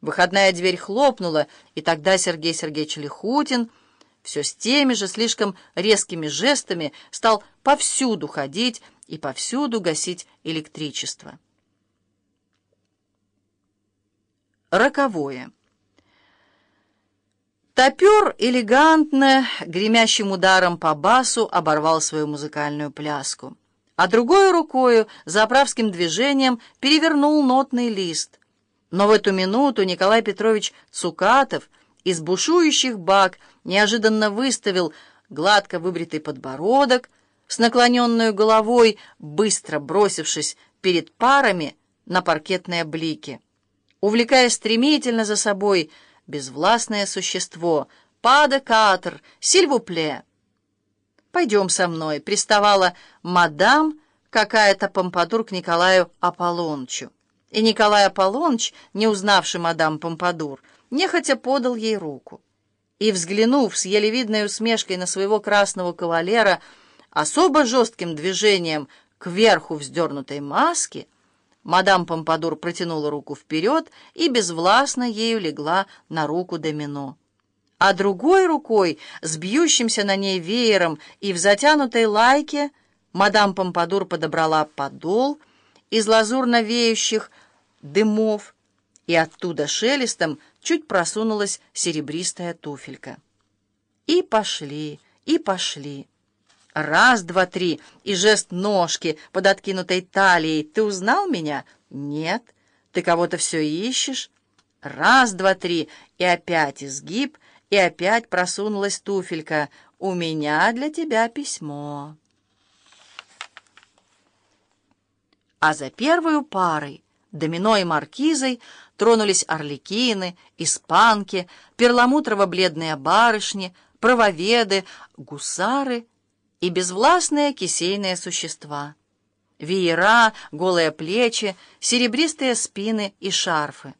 Выходная дверь хлопнула, и тогда Сергей Сергеевич Лихутин все с теми же слишком резкими жестами стал повсюду ходить и повсюду гасить электричество. Роковое. Топер элегантно, гремящим ударом по басу оборвал свою музыкальную пляску, а другой рукою, заправским движением, перевернул нотный лист. Но в эту минуту Николай Петрович Цукатов из бушующих бак неожиданно выставил гладко выбритый подбородок, с наклоненной головой, быстро бросившись перед парами на паркетные блики, увлекая стремительно за собой безвластное существо. «Пада катр! Сильвупле!» «Пойдем со мной», — приставала мадам какая-то помпадур к Николаю Аполлончу. И Николай Аполлоныч, не узнавший мадам Помпадур, нехотя подал ей руку. И, взглянув с еле видной усмешкой на своего красного кавалера, особо жестким движением кверху вздернутой маски, мадам Помпадур протянула руку вперед и безвластно ею легла на руку домино. А другой рукой, с бьющимся на ней веером и в затянутой лайке, мадам Помпадур подобрала подол из лазурно веющих дымов, и оттуда шелестом чуть просунулась серебристая туфелька. И пошли, и пошли. Раз, два, три, и жест ножки под откинутой талией. Ты узнал меня? Нет. Ты кого-то все ищешь? Раз, два, три, и опять изгиб, и опять просунулась туфелька. У меня для тебя письмо. А за первую парой домино и маркизой тронулись орликины, испанки, перламутрово-бледные барышни, правоведы, гусары и безвластные кисейные существа. Веера, голые плечи, серебристые спины и шарфы.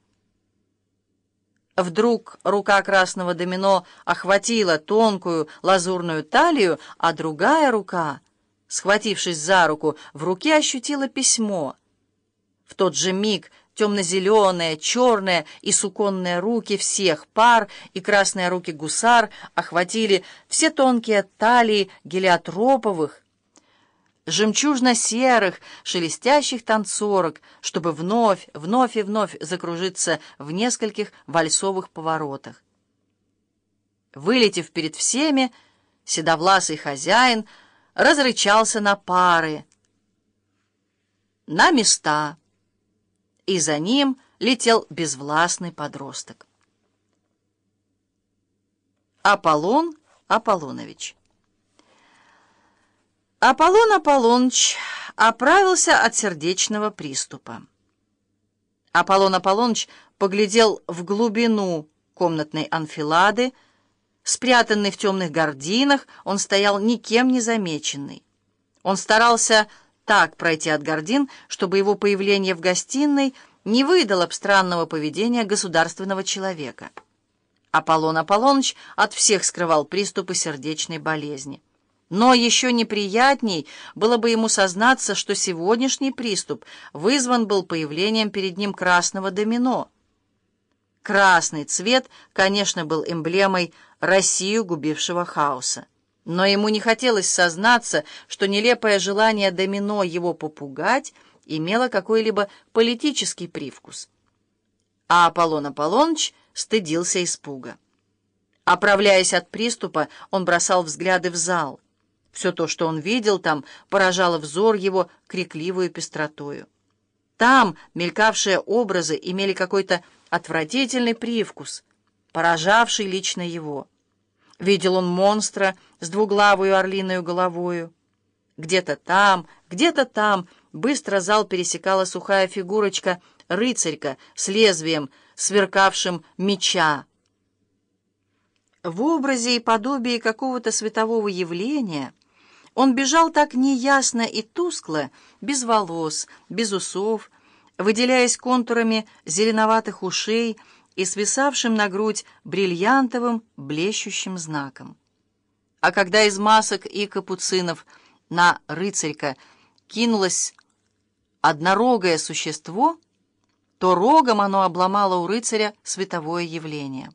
Вдруг рука красного домино охватила тонкую лазурную талию, а другая рука, схватившись за руку, в руке ощутила письмо — в тот же миг темно-зеленые, черные и суконные руки всех пар и красные руки гусар охватили все тонкие талии гелиотроповых, жемчужно-серых, шелестящих танцорок, чтобы вновь, вновь и вновь закружиться в нескольких вальсовых поворотах. Вылетев перед всеми, седовласый хозяин разрычался на пары, на места, и за ним летел безвластный подросток. Аполлон Аполлонович Аполлон Аполлоныч оправился от сердечного приступа. Аполлон Аполлоныч поглядел в глубину комнатной анфилады, спрятанный в темных гординах, он стоял никем не замеченный. Он старался так пройти от гордин, чтобы его появление в гостиной не выдало б странного поведения государственного человека. Аполлон Аполлоныч от всех скрывал приступы сердечной болезни. Но еще неприятней было бы ему сознаться, что сегодняшний приступ вызван был появлением перед ним красного домино. Красный цвет, конечно, был эмблемой Россию губившего хаоса. Но ему не хотелось сознаться, что нелепое желание домино его попугать имело какой-либо политический привкус. А Аполлон Аполлоныч стыдился испуга. Оправляясь от приступа, он бросал взгляды в зал. Все то, что он видел там, поражало взор его крикливую пестротою. Там мелькавшие образы имели какой-то отвратительный привкус, поражавший лично его. Видел он монстра с двуглавую орлиную головою. Где-то там, где-то там быстро зал пересекала сухая фигурочка рыцарька с лезвием, сверкавшим меча. В образе и подобии какого-то светового явления он бежал так неясно и тускло, без волос, без усов, выделяясь контурами зеленоватых ушей, и свисавшим на грудь бриллиантовым блещущим знаком. А когда из масок и капуцинов на рыцарька кинулось однорогое существо, то рогом оно обломало у рыцаря световое явление.